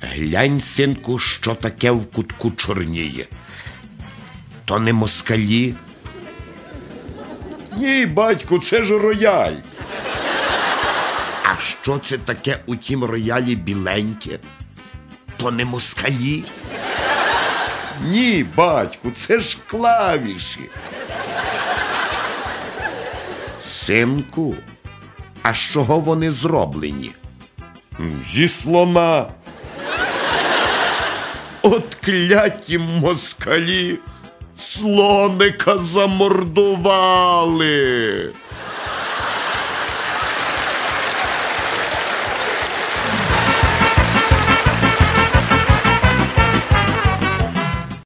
Глянь, синку, що таке в кутку чорніє. То не москалі. Ні, батьку, це ж рояль. А що це таке у тім роялі біленьке? То не москалі? Ні, батьку, це ж клавіші. Синку, а з чого вони зроблені? Зі слона. От кляті москалі слоника замордували.